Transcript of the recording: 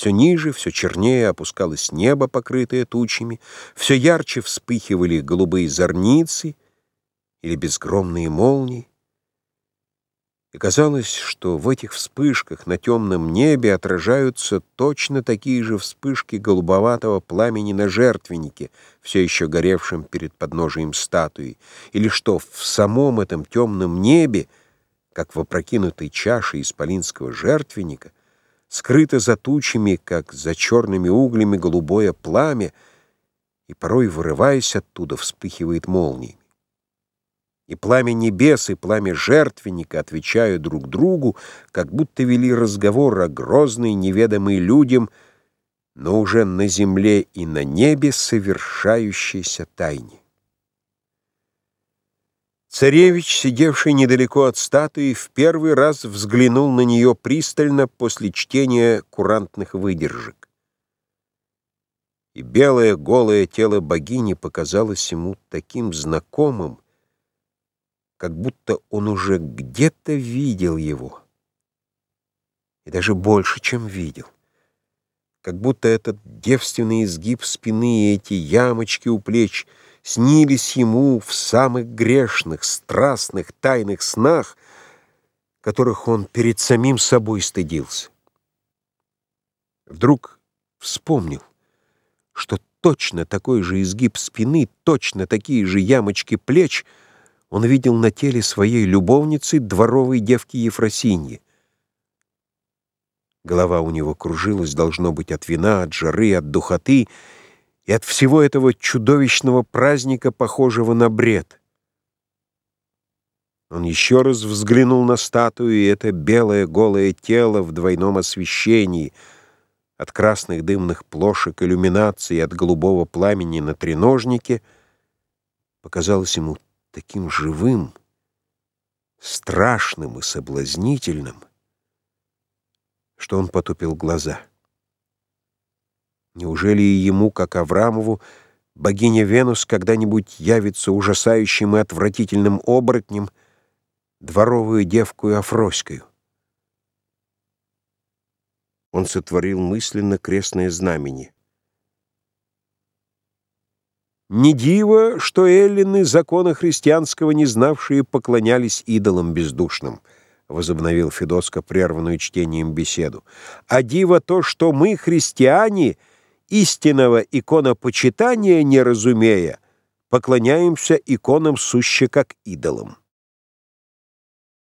Все ниже, все чернее опускалось небо, покрытое тучами, все ярче вспыхивали голубые зорницы или безгромные молнии. И казалось, что в этих вспышках на темном небе отражаются точно такие же вспышки голубоватого пламени на жертвеннике, все еще горевшем перед подножием статуи, или что в самом этом темном небе, как в опрокинутой чаше исполинского жертвенника, скрыто за тучами, как за черными углями голубое пламя, и порой, вырываясь оттуда, вспыхивает молнией. И пламя небес, и пламя жертвенника отвечают друг другу, как будто вели разговор о грозной, неведомой людям, но уже на земле и на небе совершающейся тайне. Царевич, сидевший недалеко от статуи, в первый раз взглянул на нее пристально после чтения курантных выдержек. И белое голое тело богини показалось ему таким знакомым, как будто он уже где-то видел его. И даже больше, чем видел. Как будто этот девственный изгиб спины и эти ямочки у плеч снились ему в самых грешных, страстных, тайных снах, которых он перед самим собой стыдился. Вдруг вспомнил, что точно такой же изгиб спины, точно такие же ямочки плеч — он видел на теле своей любовницы дворовой девки Ефросиньи. Голова у него кружилась, должно быть, от вина, от жары, от духоты и от всего этого чудовищного праздника, похожего на бред. Он еще раз взглянул на статую, и это белое голое тело в двойном освещении, от красных дымных плошек иллюминации, от голубого пламени на треножнике, показалось ему таким живым, страшным и соблазнительным, что он потупил глаза. Неужели и ему, как Аврамову, богиня Венус когда-нибудь явится ужасающим и отвратительным оборотнем, дворовую девку и Афроською? Он сотворил мысленно крестное знамение. Не диво, что эллины, закона христианского не знавшие, поклонялись идолам бездушным, возобновил Федоско прерванную чтением беседу. А диво то, что мы, христиане, истинного иконопочитания не разумея, поклоняемся иконам суще как идолам.